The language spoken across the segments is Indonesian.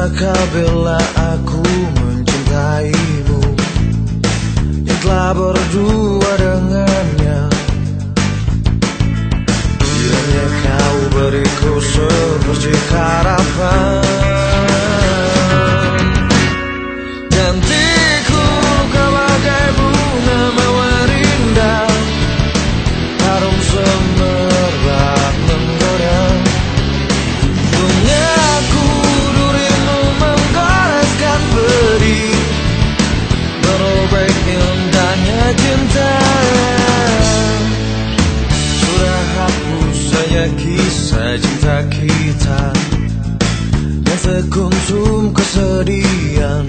cinta bila aku mencintaimu Yang telah berdua dengannya? Kiranya kau beriku seperti harapan. Gantiku kau bagai bunga mawar Harum semerbak kisah cinta kita Yang sekonsum kesedihan.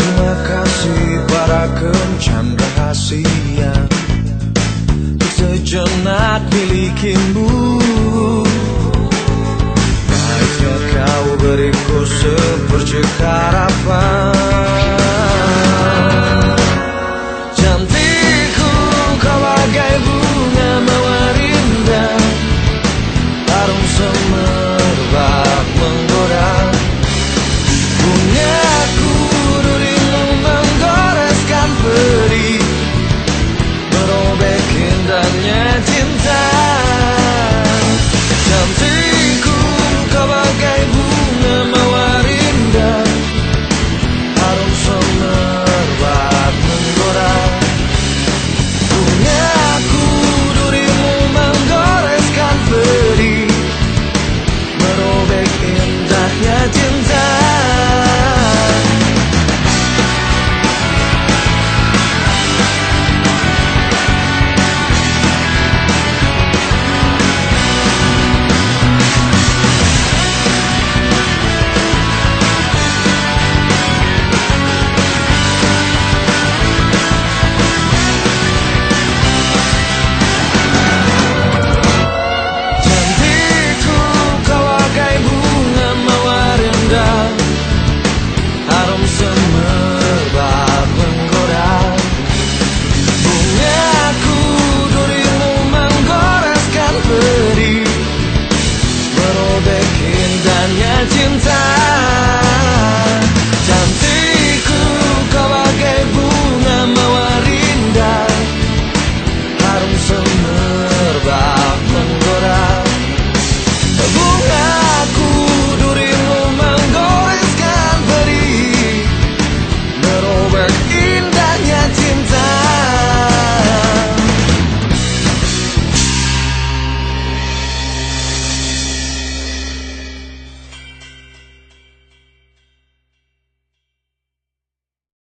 Terima kasih para kencan rahasia Untuk sejenak milikimu Baiknya kau beriku sepercik harapan